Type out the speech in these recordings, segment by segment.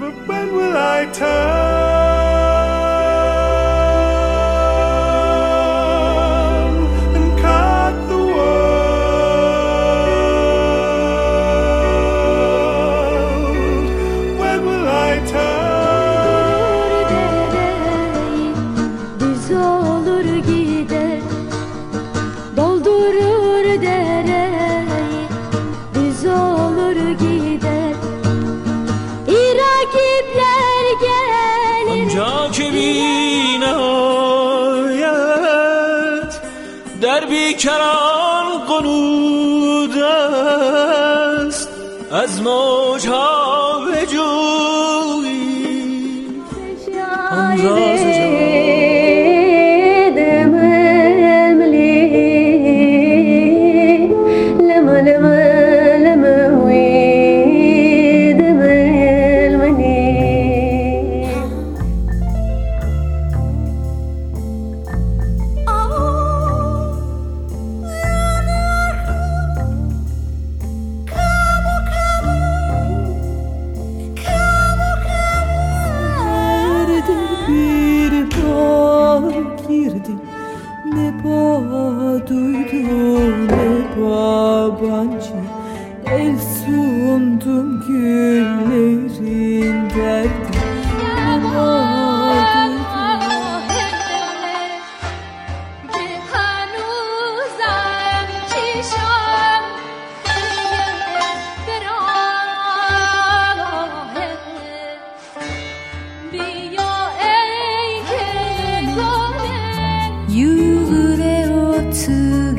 But when will I turn که بی نهایت در بیکران قنود است از موجها بجویی آن راز Yürüme babancı El sundum gül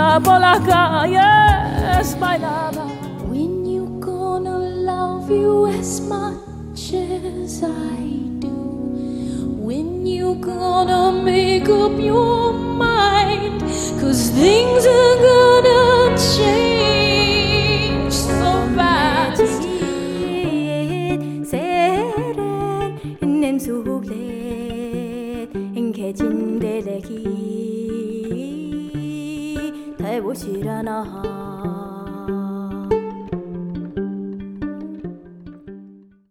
mantilla por las calles bailaba. When you gonna love you as much as I do? When you gonna make up your mind? Cause things are gonna change so fast. nem 속let 개진 대래기 달보질 않 quiranahar